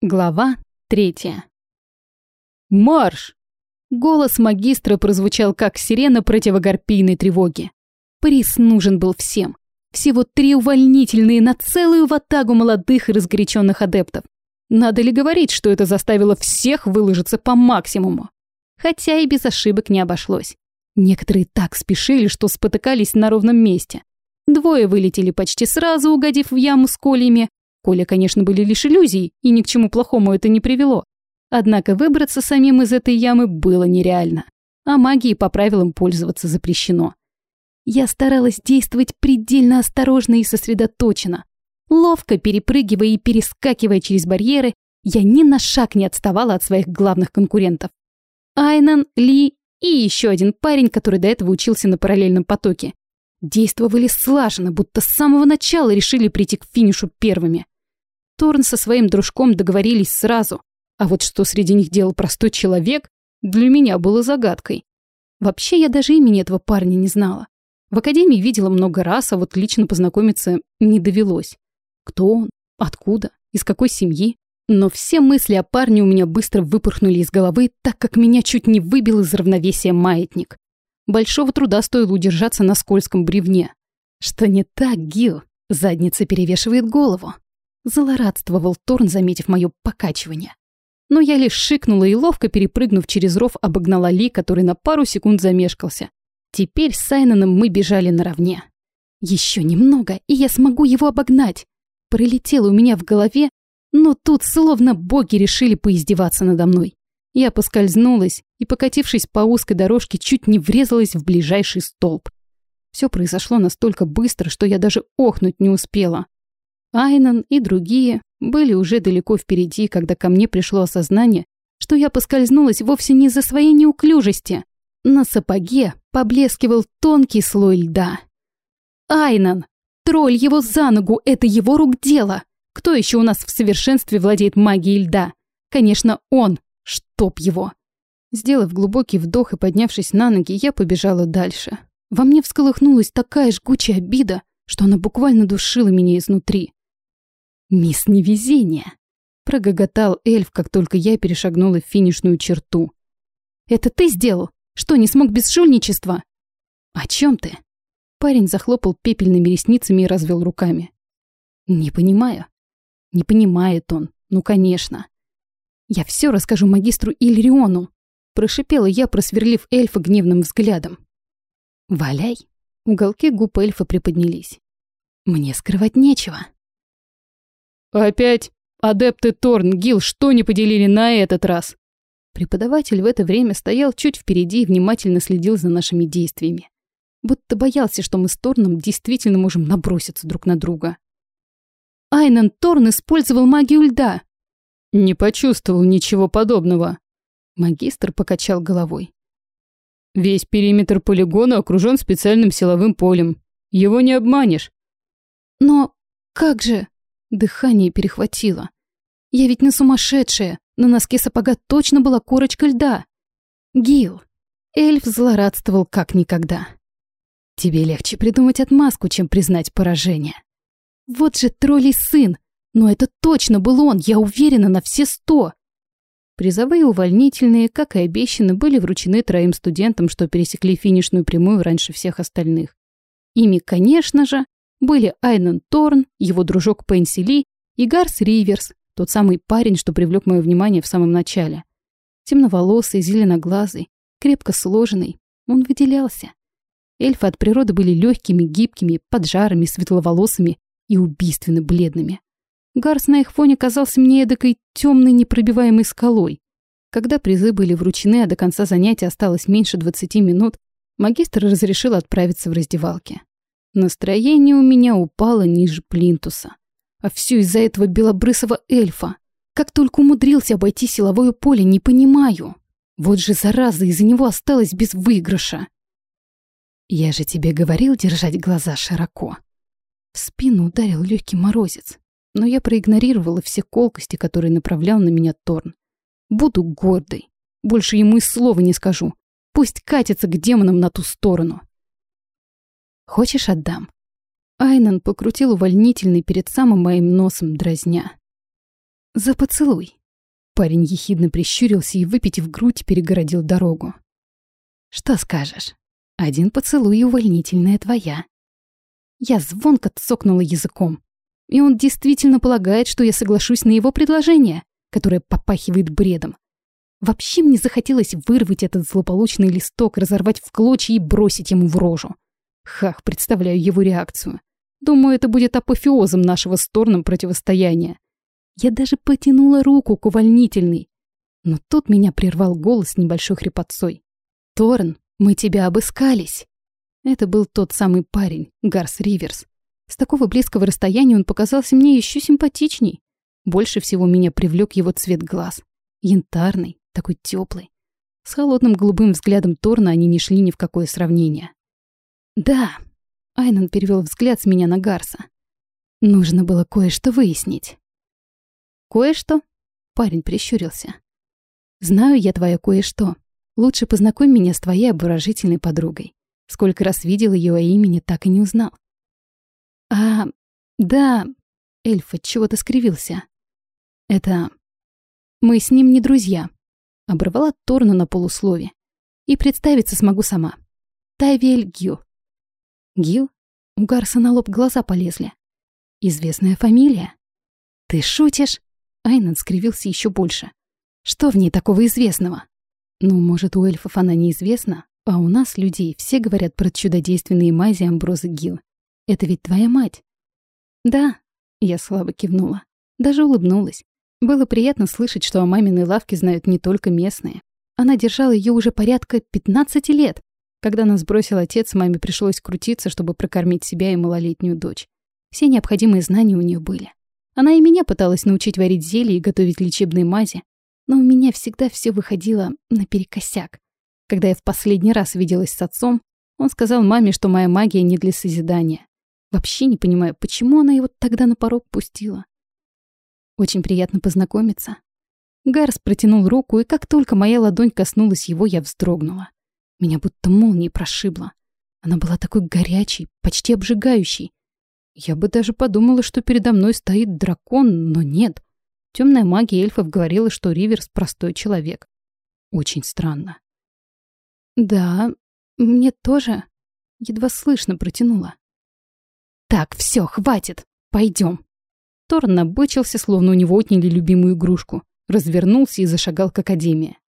Глава третья. «Марш!» Голос магистра прозвучал как сирена противогарпийной тревоги. Приз нужен был всем. Всего три увольнительные на целую ватагу молодых и разгоряченных адептов. Надо ли говорить, что это заставило всех выложиться по максимуму? Хотя и без ошибок не обошлось. Некоторые так спешили, что спотыкались на ровном месте. Двое вылетели почти сразу, угодив в яму с кольями, Коля, конечно, были лишь иллюзий, и ни к чему плохому это не привело. Однако выбраться самим из этой ямы было нереально. А магией по правилам пользоваться запрещено. Я старалась действовать предельно осторожно и сосредоточенно. Ловко перепрыгивая и перескакивая через барьеры, я ни на шаг не отставала от своих главных конкурентов. Айнан, Ли и еще один парень, который до этого учился на параллельном потоке. Действовали слаженно, будто с самого начала решили прийти к финишу первыми. Торн со своим дружком договорились сразу, а вот что среди них делал простой человек, для меня было загадкой. Вообще я даже имени этого парня не знала. В академии видела много раз, а вот лично познакомиться не довелось. Кто он? Откуда? Из какой семьи? Но все мысли о парне у меня быстро выпорхнули из головы, так как меня чуть не выбил из равновесия маятник. Большого труда стоило удержаться на скользком бревне. Что не так, Гил? Задница перевешивает голову. Злорадствовал Торн, заметив мое покачивание. Но я лишь шикнула и, ловко перепрыгнув через ров, обогнала Ли, который на пару секунд замешкался. Теперь с Сайноном мы бежали наравне. Еще немного, и я смогу его обогнать. Пролетело у меня в голове, но тут словно боги решили поиздеваться надо мной. Я поскользнулась и, покатившись по узкой дорожке, чуть не врезалась в ближайший столб. Все произошло настолько быстро, что я даже охнуть не успела. Айнан и другие были уже далеко впереди, когда ко мне пришло осознание, что я поскользнулась вовсе не за своей неуклюжести. На сапоге поблескивал тонкий слой льда. Айнан! Тролль его за ногу, это его рук дело! Кто еще у нас в совершенстве владеет магией льда? Конечно, он! Чтоб его! Сделав глубокий вдох и поднявшись на ноги, я побежала дальше. Во мне всколыхнулась такая жгучая обида, что она буквально душила меня изнутри. «Мисс Невезение!» — прогоготал эльф, как только я перешагнула финишную черту. «Это ты сделал? Что, не смог без шульничества?» «О чем ты?» Парень захлопал пепельными ресницами и развел руками. «Не понимаю». «Не понимает он. Ну, конечно». «Я все расскажу магистру Ильриону», — прошипела я, просверлив эльфа гневным взглядом. «Валяй». Уголки губ эльфа приподнялись. «Мне скрывать нечего». «Опять? Адепты Торн, Гил, что не поделили на этот раз?» Преподаватель в это время стоял чуть впереди и внимательно следил за нашими действиями. Будто боялся, что мы с Торном действительно можем наброситься друг на друга. Айнан Торн использовал магию льда. Не почувствовал ничего подобного. Магистр покачал головой. Весь периметр полигона окружен специальным силовым полем. Его не обманешь. Но как же? Дыхание перехватило. Я ведь не сумасшедшая. На носке сапога точно была корочка льда. Гил. Эльф злорадствовал как никогда. Тебе легче придумать отмазку, чем признать поражение. Вот же троллей сын. Но это точно был он, я уверена на все сто. Призовые увольнительные, как и обещаны, были вручены троим студентам, что пересекли финишную прямую раньше всех остальных. Ими, конечно же, были Айнен Торн, его дружок Пенси Ли и Гарс Риверс, тот самый парень, что привлек мое внимание в самом начале. Темноволосый, зеленоглазый, крепко сложенный, он выделялся. Эльфы от природы были легкими, гибкими, поджарами, светловолосыми и убийственно бледными. Гарс на их фоне казался мне эдакой темной непробиваемой скалой. Когда призы были вручены, а до конца занятия осталось меньше 20 минут, магистр разрешил отправиться в раздевалке. Настроение у меня упало ниже плинтуса. А все из-за этого белобрысого эльфа. Как только умудрился обойти силовое поле, не понимаю. Вот же зараза, из-за него осталось без выигрыша. Я же тебе говорил держать глаза широко. В спину ударил легкий морозец, но я проигнорировала все колкости, которые направлял на меня Торн. Буду гордой. Больше ему и слова не скажу. Пусть катится к демонам на ту сторону. Хочешь, отдам?» Айнан покрутил увольнительный перед самым моим носом, дразня. За поцелуй. Парень ехидно прищурился и, выпитив грудь, перегородил дорогу. Что скажешь? Один поцелуй и увольнительная твоя. Я звонко цокнула языком. И он действительно полагает, что я соглашусь на его предложение, которое попахивает бредом. Вообще мне захотелось вырвать этот злополучный листок, разорвать в клочья и бросить ему в рожу. Хах, представляю его реакцию. Думаю, это будет апофеозом нашего с противостояния. Я даже потянула руку к увольнительной. Но тут меня прервал голос небольшой хрипотцой. «Торн, мы тебя обыскались!» Это был тот самый парень, Гарс Риверс. С такого близкого расстояния он показался мне еще симпатичней. Больше всего меня привлек его цвет глаз. Янтарный, такой теплый. С холодным голубым взглядом Торна они не шли ни в какое сравнение. «Да», — Айнан перевел взгляд с меня на Гарса. «Нужно было кое-что выяснить». «Кое-что?» — парень прищурился. «Знаю я твое кое-что. Лучше познакомь меня с твоей обворожительной подругой. Сколько раз видел ее, а имени так и не узнал». «А, да...» — эльф от чего-то скривился. «Это... Мы с ним не друзья», — оборвала Торну на полуслове. «И представиться смогу сама. Тайвель Гю». «Гил?» У Гарса на лоб глаза полезли. «Известная фамилия?» «Ты шутишь?» Айнан скривился еще больше. «Что в ней такого известного?» «Ну, может, у эльфов она неизвестна, а у нас, людей, все говорят про чудодейственные мази Амброзы Гил. Это ведь твоя мать?» «Да», — я слабо кивнула. Даже улыбнулась. Было приятно слышать, что о маминой лавке знают не только местные. Она держала ее уже порядка 15 лет. Когда нас бросил отец, маме пришлось крутиться, чтобы прокормить себя и малолетнюю дочь. Все необходимые знания у нее были. Она и меня пыталась научить варить зелья и готовить лечебные мази, но у меня всегда все выходило наперекосяк. Когда я в последний раз виделась с отцом, он сказал маме, что моя магия не для созидания. Вообще не понимаю, почему она его тогда на порог пустила. Очень приятно познакомиться. Гарс протянул руку, и как только моя ладонь коснулась его, я вздрогнула. Меня будто молнией прошибло. Она была такой горячей, почти обжигающей. Я бы даже подумала, что передо мной стоит дракон, но нет. Темная магия эльфов говорила, что Риверс простой человек. Очень странно. Да, мне тоже. Едва слышно протянула. Так, все, хватит. Пойдем. Торн набычился, словно у него отняли любимую игрушку, развернулся и зашагал к академии.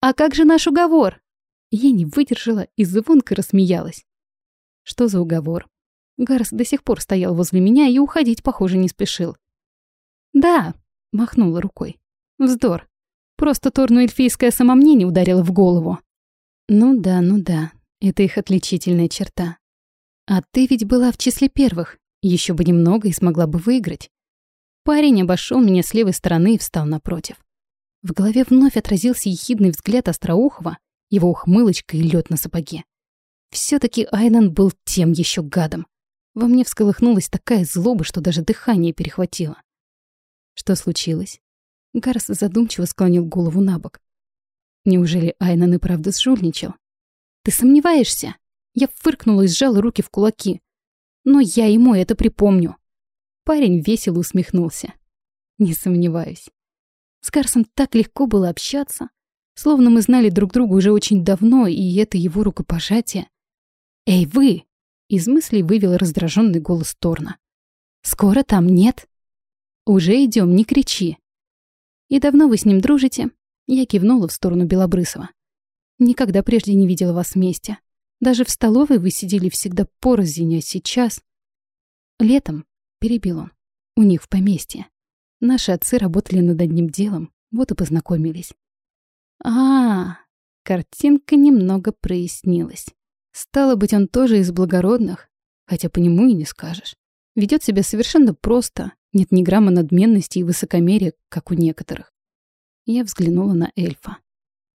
«А как же наш уговор?» Я не выдержала и звонко рассмеялась. «Что за уговор?» Гарс до сих пор стоял возле меня и уходить, похоже, не спешил. «Да», — махнула рукой. «Вздор. Просто Торну эльфийское самомнение ударило в голову». «Ну да, ну да, это их отличительная черта. А ты ведь была в числе первых, еще бы немного и смогла бы выиграть. Парень обошел меня с левой стороны и встал напротив. В голове вновь отразился ехидный взгляд Остроухова, его ухмылочка и лед на сапоге. все таки Айнан был тем еще гадом. Во мне всколыхнулась такая злоба, что даже дыхание перехватило. Что случилось? Гарс задумчиво склонил голову на бок. Неужели Айнан и правда сжульничал? «Ты сомневаешься?» Я фыркнула и сжала руки в кулаки но я ему это припомню. Парень весело усмехнулся. Не сомневаюсь. С Карсом так легко было общаться, словно мы знали друг друга уже очень давно, и это его рукопожатие. «Эй, вы!» — из мыслей вывел раздраженный голос Торна. «Скоро там нет?» «Уже идем, не кричи!» «И давно вы с ним дружите?» Я кивнула в сторону Белобрысова. «Никогда прежде не видела вас вместе. Даже в столовой вы сидели всегда порознь, а сейчас... Летом, перебил он, у них в поместье. Наши отцы работали над одним делом, вот и познакомились. А, -а, -а картинка немного прояснилась. Стало быть, он тоже из благородных, хотя по нему и не скажешь. Ведет себя совершенно просто, нет ни грамма надменности и высокомерия, как у некоторых. Я взглянула на эльфа.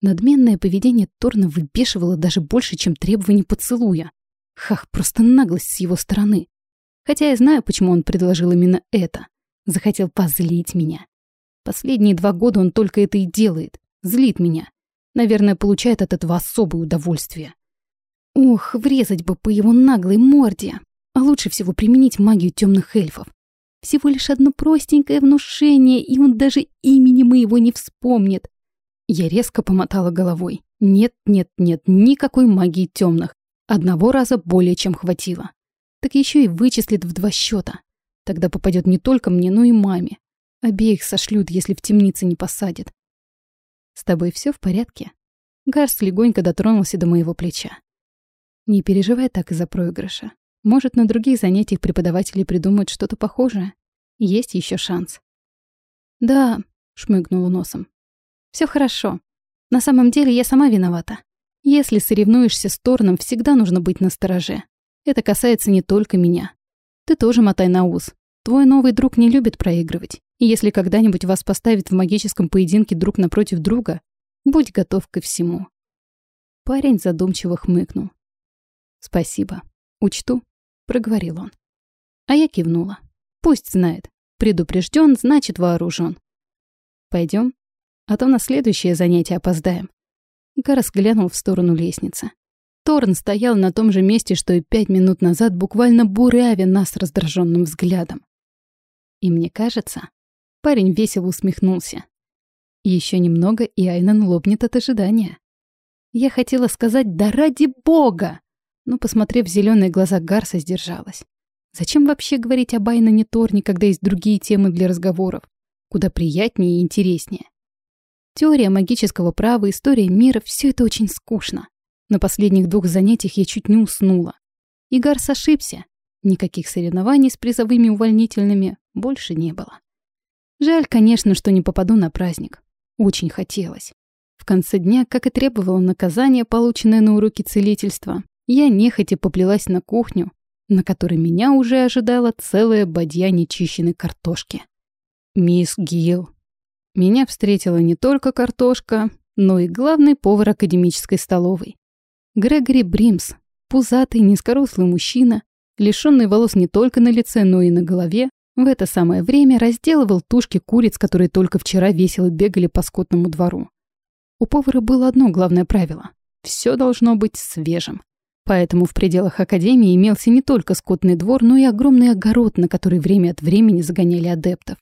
Надменное поведение Торна выбешивало даже больше, чем требование поцелуя. Хах, просто наглость с его стороны. Хотя я знаю, почему он предложил именно это. Захотел позлить меня. Последние два года он только это и делает. Злит меня. Наверное, получает от этого особое удовольствие. Ох, врезать бы по его наглой морде. А лучше всего применить магию темных эльфов. Всего лишь одно простенькое внушение, и он даже имени моего не вспомнит. Я резко помотала головой. Нет, нет, нет, никакой магии темных. Одного раза более чем хватило. Так еще и вычислит в два счета. Тогда попадет не только мне, но и маме. Обеих сошлют, если в темнице не посадят. С тобой все в порядке? Гарс легонько дотронулся до моего плеча. Не переживай так из-за проигрыша. Может, на других занятиях преподаватели придумают что-то похожее. Есть еще шанс. Да, шмыгнула носом. Все хорошо. На самом деле я сама виновата. Если соревнуешься с Торном, всегда нужно быть настороже. Это касается не только меня. Ты тоже мотай на ус. Твой новый друг не любит проигрывать. И если когда-нибудь вас поставят в магическом поединке друг напротив друга, будь готов ко всему. Парень задумчиво хмыкнул. Спасибо. Учту проговорил он. А я кивнула. Пусть знает. Предупрежден, значит вооружен. Пойдем, а то на следующее занятие опоздаем. Гарас глянул в сторону лестницы. Торн стоял на том же месте, что и пять минут назад, буквально буравя нас раздраженным взглядом. И мне кажется, парень весело усмехнулся. Еще немного, и Айнан лопнет от ожидания. Я хотела сказать «да ради бога!», но, посмотрев в зеленые глаза Гарса, сдержалась. Зачем вообще говорить об Айнане Торне, когда есть другие темы для разговоров? Куда приятнее и интереснее. Теория магического права, история мира — все это очень скучно. На последних двух занятиях я чуть не уснула. И Гарс ошибся. Никаких соревнований с призовыми увольнительными больше не было. Жаль, конечно, что не попаду на праздник. Очень хотелось. В конце дня, как и требовало наказание, полученное на уроке целительства, я нехотя поплелась на кухню, на которой меня уже ожидала целая бадья нечищенной картошки. «Мисс Гилл». Меня встретила не только картошка, но и главный повар академической столовой. Грегори Бримс, пузатый, низкорослый мужчина, лишённый волос не только на лице, но и на голове, в это самое время разделывал тушки куриц, которые только вчера весело бегали по скотному двору. У повара было одно главное правило – все должно быть свежим. Поэтому в пределах Академии имелся не только скотный двор, но и огромный огород, на который время от времени загоняли адептов.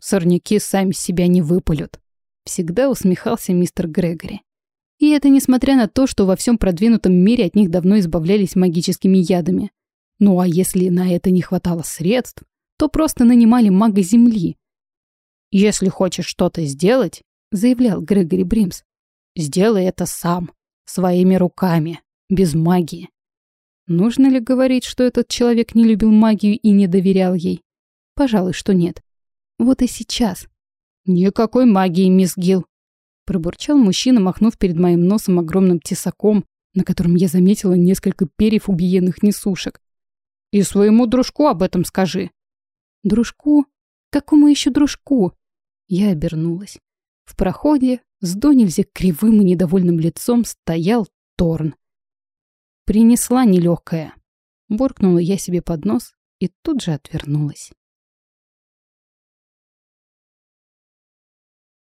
«Сорняки сами себя не выпалют», — всегда усмехался мистер Грегори. И это несмотря на то, что во всем продвинутом мире от них давно избавлялись магическими ядами. Ну а если на это не хватало средств, то просто нанимали мага Земли. «Если хочешь что-то сделать», — заявлял Грегори Бримс, — «сделай это сам, своими руками» без магии. Нужно ли говорить, что этот человек не любил магию и не доверял ей? Пожалуй, что нет. Вот и сейчас. «Никакой магии, мисс Гилл!» Пробурчал мужчина, махнув перед моим носом огромным тесаком, на котором я заметила несколько перьев убиенных несушек. «И своему дружку об этом скажи!» «Дружку? Какому еще дружку?» Я обернулась. В проходе с до нельзя кривым и недовольным лицом стоял Торн. Принесла нелегкая. Буркнула я себе под нос и тут же отвернулась.